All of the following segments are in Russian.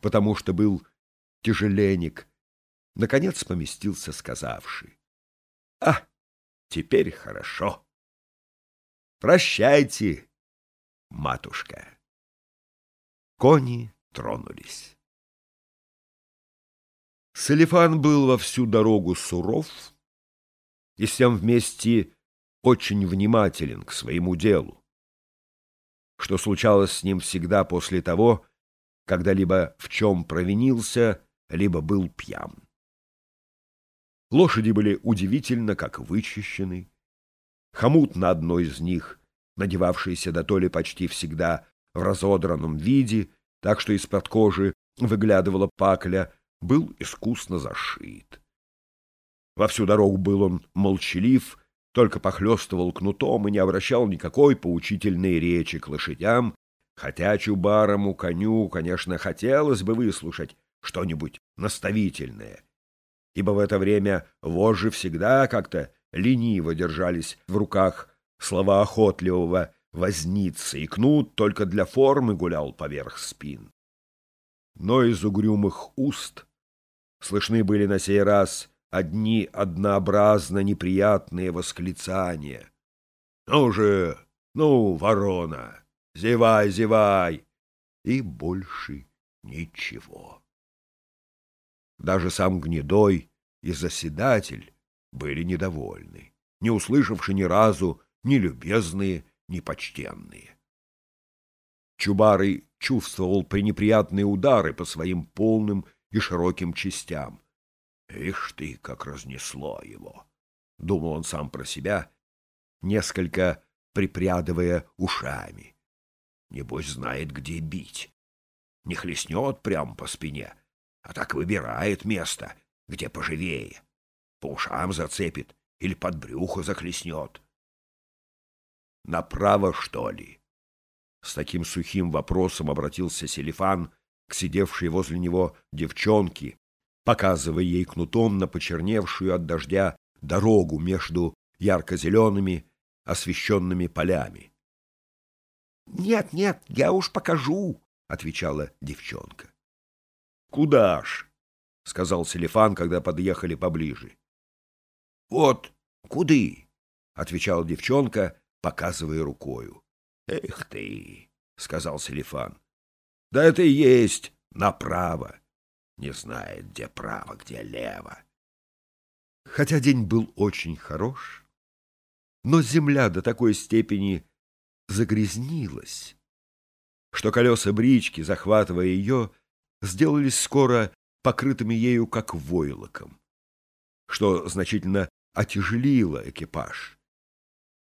потому что был тяжеленек, наконец поместился сказавший. — А, теперь хорошо. Прощайте, матушка. Кони тронулись. Салифан был во всю дорогу суров и всем вместе очень внимателен к своему делу, что случалось с ним всегда после того, когда либо в чем провинился, либо был пьян. Лошади были удивительно как вычищены. Хомут на одной из них, надевавшийся до то ли почти всегда в разодранном виде, так что из-под кожи выглядывала пакля, был искусно зашит. Во всю дорогу был он молчалив, только похлестывал кнутом и не обращал никакой поучительной речи к лошадям, хотя чубарому коню, конечно, хотелось бы выслушать что-нибудь наставительное, ибо в это время вожжи всегда как-то лениво держались в руках слова охотливого возницы, и кнут только для формы гулял поверх спин. Но из угрюмых уст слышны были на сей раз одни однообразно неприятные восклицания. «Ну же, ну, ворона, зевай, зевай!» И больше ничего. Даже сам Гнедой и Заседатель были недовольны, не услышавши ни разу ни любезные, ни почтенные. Чубарый чувствовал пренеприятные удары по своим полным и широким частям. «Ишь ты, как разнесло его!» — думал он сам про себя, несколько припрядывая ушами. Небось, знает, где бить. Не хлестнет прямо по спине, а так выбирает место, где поживее. По ушам зацепит или под брюхо захлестнет. Направо, что ли? С таким сухим вопросом обратился Селифан к сидевшей возле него девчонке, показывая ей кнутом на почерневшую от дождя дорогу между ярко-зелеными освещенными полями. — Нет, нет, я уж покажу, — отвечала девчонка. — Куда ж? — сказал Селифан, когда подъехали поближе. — Вот, куды? — отвечала девчонка, показывая рукою. — Эх ты, — сказал Селифан, — да это и есть направо. Не знает, где право, где лево. Хотя день был очень хорош, но земля до такой степени загрязнилась, что колеса брички, захватывая ее, сделались скоро покрытыми ею как войлоком, что значительно отяжелило экипаж.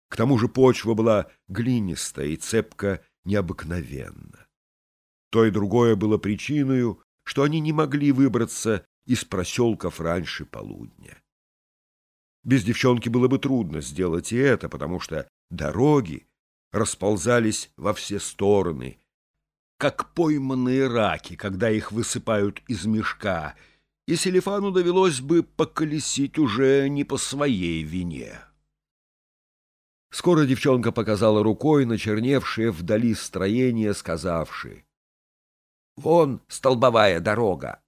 К тому же почва была глинистая и цепка необыкновенно. То и другое было причиной, что они не могли выбраться из проселков раньше полудня. Без девчонки было бы трудно сделать и это, потому что дороги расползались во все стороны, как пойманные раки, когда их высыпают из мешка, и Селифану довелось бы поколесить уже не по своей вине. Скоро девчонка показала рукой на черневшее вдали строение, сказавши. — Вон столбовая дорога.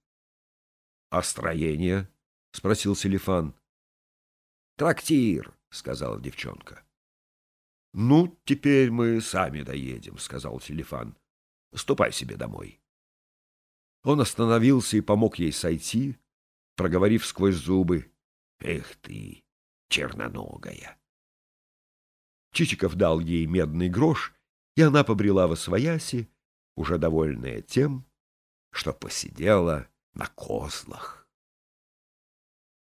— А строение? — спросил Селифан. — Трактир, — сказала девчонка. — Ну, теперь мы сами доедем, — сказал Селифан. Ступай себе домой. Он остановился и помог ей сойти, проговорив сквозь зубы. Эх ты, черноногая! Чичиков дал ей медный грош, и она побрела во свояси, уже довольная тем, что посидела на козлах.